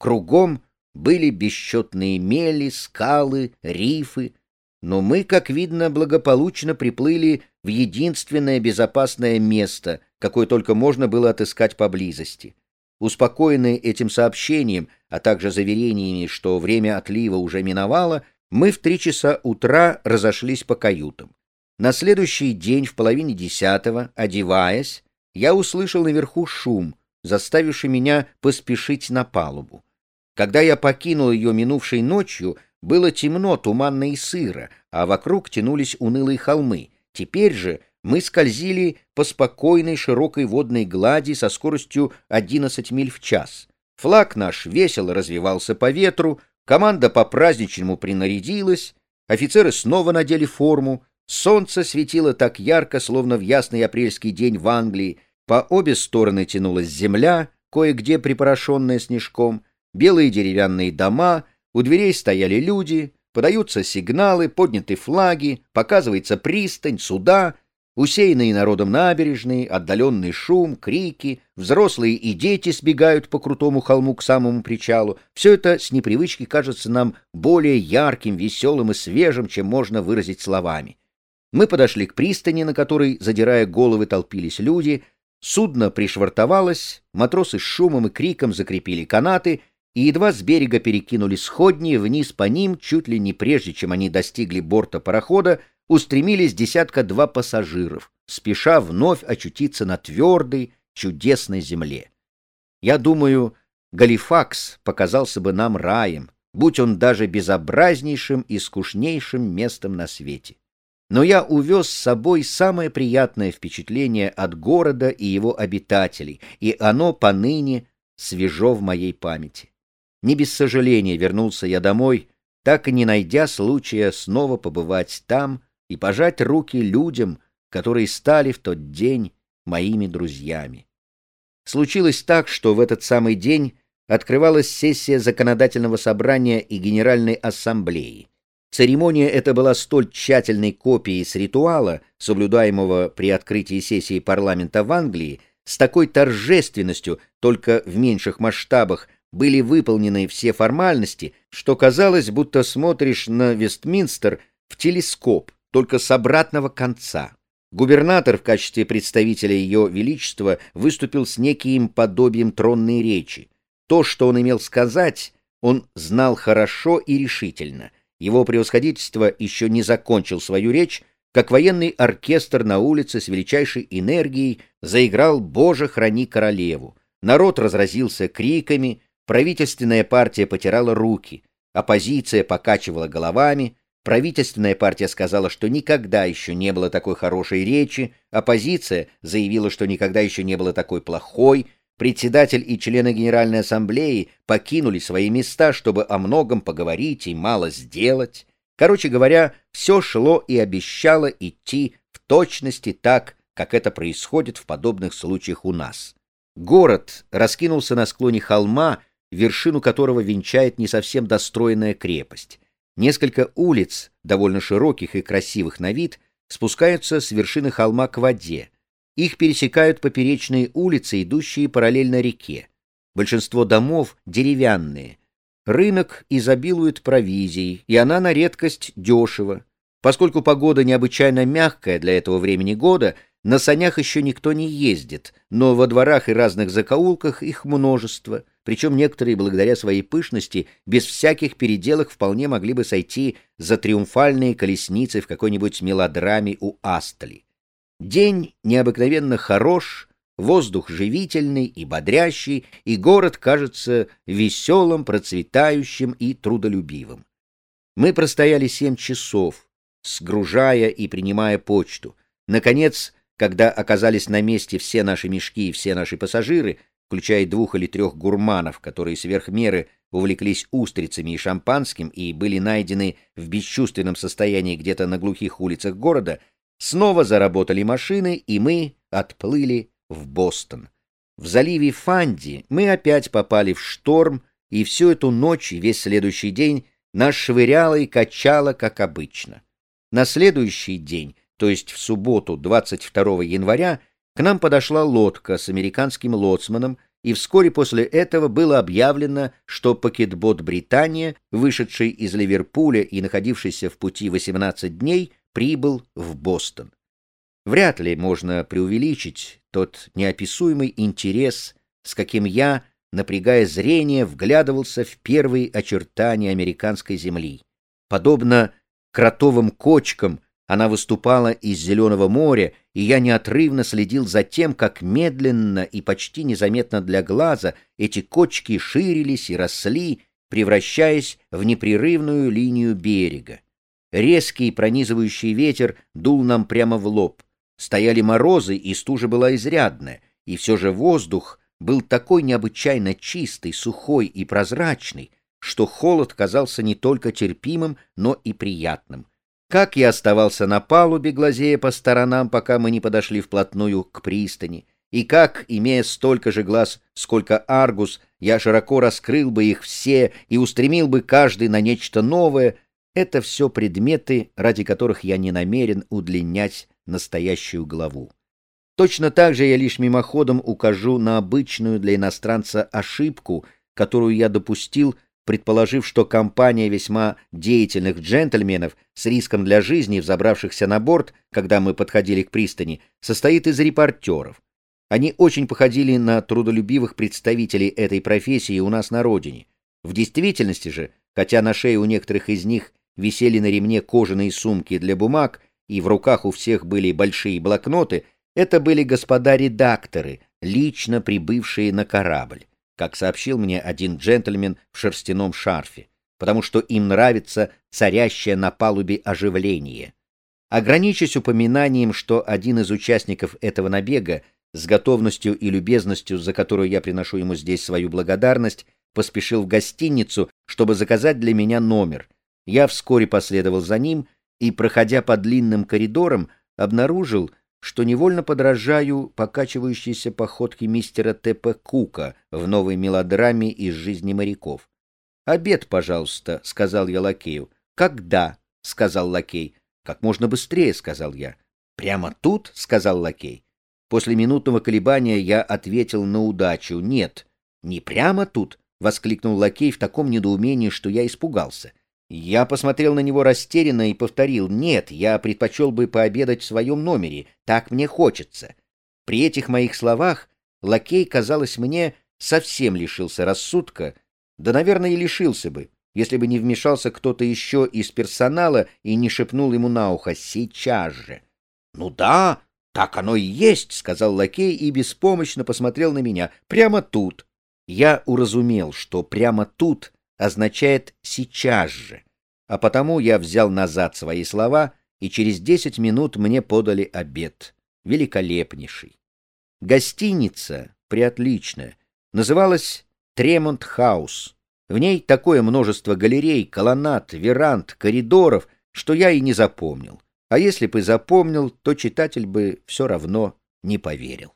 Кругом были бесчетные мели, скалы, рифы, но мы, как видно, благополучно приплыли в единственное безопасное место, какое только можно было отыскать поблизости. Успокоенные этим сообщением, а также заверениями, что время отлива уже миновало, мы в три часа утра разошлись по каютам. На следующий день в половине десятого, одеваясь, я услышал наверху шум, заставивший меня поспешить на палубу. Когда я покинул ее минувшей ночью, было темно, туманно и сыро, а вокруг тянулись унылые холмы. Теперь же мы скользили по спокойной широкой водной глади со скоростью 11 миль в час. Флаг наш весело развивался по ветру, команда по-праздничному принарядилась, офицеры снова надели форму, солнце светило так ярко, словно в ясный апрельский день в Англии, по обе стороны тянулась земля, кое-где припорошенная снежком, белые деревянные дома, у дверей стояли люди, подаются сигналы, подняты флаги, показывается пристань, суда, усеянные народом набережные, отдаленный шум, крики, взрослые и дети сбегают по крутому холму к самому причалу. Все это с непривычки кажется нам более ярким, веселым и свежим, чем можно выразить словами. Мы подошли к пристани, на которой, задирая головы, толпились люди. Судно пришвартовалось, матросы с шумом и криком закрепили канаты, и едва с берега перекинули сходни, вниз по ним, чуть ли не прежде, чем они достигли борта парохода, устремились десятка-два пассажиров, спеша вновь очутиться на твердой, чудесной земле. Я думаю, Галифакс показался бы нам раем, будь он даже безобразнейшим и скучнейшим местом на свете. Но я увез с собой самое приятное впечатление от города и его обитателей, и оно поныне свежо в моей памяти. Не без сожаления вернулся я домой, так и не найдя случая снова побывать там и пожать руки людям, которые стали в тот день моими друзьями. Случилось так, что в этот самый день открывалась сессия законодательного собрания и Генеральной ассамблеи. Церемония эта была столь тщательной копией с ритуала, соблюдаемого при открытии сессии парламента в Англии, с такой торжественностью, только в меньших масштабах, были выполнены все формальности, что казалось, будто смотришь на Вестминстер в телескоп, только с обратного конца. Губернатор в качестве представителя Ее Величества выступил с неким подобием тронной речи. То, что он имел сказать, он знал хорошо и решительно — его превосходительство еще не закончил свою речь, как военный оркестр на улице с величайшей энергией заиграл «Боже, храни королеву». Народ разразился криками, правительственная партия потирала руки, оппозиция покачивала головами, правительственная партия сказала, что никогда еще не было такой хорошей речи, оппозиция заявила, что никогда еще не было такой плохой, Председатель и члены Генеральной Ассамблеи покинули свои места, чтобы о многом поговорить и мало сделать. Короче говоря, все шло и обещало идти в точности так, как это происходит в подобных случаях у нас. Город раскинулся на склоне холма, вершину которого венчает не совсем достроенная крепость. Несколько улиц, довольно широких и красивых на вид, спускаются с вершины холма к воде. Их пересекают поперечные улицы, идущие параллельно реке. Большинство домов деревянные. Рынок изобилует провизией, и она на редкость дешево. Поскольку погода необычайно мягкая для этого времени года, на санях еще никто не ездит, но во дворах и разных закоулках их множество, причем некоторые, благодаря своей пышности, без всяких переделок вполне могли бы сойти за триумфальные колесницы в какой-нибудь мелодраме у Астли. День необыкновенно хорош, воздух живительный и бодрящий, и город кажется веселым, процветающим и трудолюбивым. Мы простояли семь часов, сгружая и принимая почту. Наконец, когда оказались на месте все наши мешки и все наши пассажиры, включая двух или трех гурманов, которые сверх меры увлеклись устрицами и шампанским и были найдены в бесчувственном состоянии где-то на глухих улицах города, Снова заработали машины, и мы отплыли в Бостон. В заливе Фанди мы опять попали в шторм, и всю эту ночь и весь следующий день нас швыряло и качало, как обычно. На следующий день, то есть в субботу, 22 января, к нам подошла лодка с американским лоцманом и вскоре после этого было объявлено, что пакетбот «Британия», вышедший из Ливерпуля и находившийся в пути 18 дней, прибыл в Бостон. Вряд ли можно преувеличить тот неописуемый интерес, с каким я, напрягая зрение, вглядывался в первые очертания американской земли. Подобно кротовым кочкам, она выступала из Зеленого моря, и я неотрывно следил за тем, как медленно и почти незаметно для глаза эти кочки ширились и росли, превращаясь в непрерывную линию берега. Резкий пронизывающий ветер дул нам прямо в лоб. Стояли морозы, и стужа была изрядная, и все же воздух был такой необычайно чистый, сухой и прозрачный, что холод казался не только терпимым, но и приятным. Как я оставался на палубе, глазея по сторонам, пока мы не подошли вплотную к пристани, и как, имея столько же глаз, сколько Аргус, я широко раскрыл бы их все и устремил бы каждый на нечто новое, это все предметы, ради которых я не намерен удлинять настоящую главу. Точно так же я лишь мимоходом укажу на обычную для иностранца ошибку, которую я допустил, предположив, что компания весьма деятельных джентльменов с риском для жизни, взобравшихся на борт, когда мы подходили к пристани, состоит из репортеров. Они очень походили на трудолюбивых представителей этой профессии у нас на родине. В действительности же, хотя на шее у некоторых из них висели на ремне кожаные сумки для бумаг, и в руках у всех были большие блокноты, это были господа редакторы, лично прибывшие на корабль, как сообщил мне один джентльмен в шерстяном шарфе, потому что им нравится царящее на палубе оживление. Ограничусь упоминанием, что один из участников этого набега, с готовностью и любезностью, за которую я приношу ему здесь свою благодарность, поспешил в гостиницу, чтобы заказать для меня номер. Я вскоре последовал за ним — и, проходя по длинным коридорам, обнаружил, что невольно подражаю покачивающейся походке мистера Т.П. Кука в новой мелодраме из жизни моряков. «Обед, пожалуйста», — сказал я лакею. «Когда?» — сказал лакей. «Как можно быстрее», — сказал я. «Прямо тут?» — сказал лакей. После минутного колебания я ответил на удачу. «Нет, не прямо тут», — воскликнул лакей в таком недоумении, что я испугался. Я посмотрел на него растерянно и повторил, «Нет, я предпочел бы пообедать в своем номере, так мне хочется». При этих моих словах лакей, казалось мне, совсем лишился рассудка, да, наверное, и лишился бы, если бы не вмешался кто-то еще из персонала и не шепнул ему на ухо «сейчас же». «Ну да, так оно и есть», — сказал лакей и беспомощно посмотрел на меня. «Прямо тут». Я уразумел, что прямо тут означает «сейчас же», а потому я взял назад свои слова, и через десять минут мне подали обед, великолепнейший. Гостиница, приотличная, называлась Тремонт Хаус. В ней такое множество галерей, колоннад, веранд, коридоров, что я и не запомнил. А если бы запомнил, то читатель бы все равно не поверил.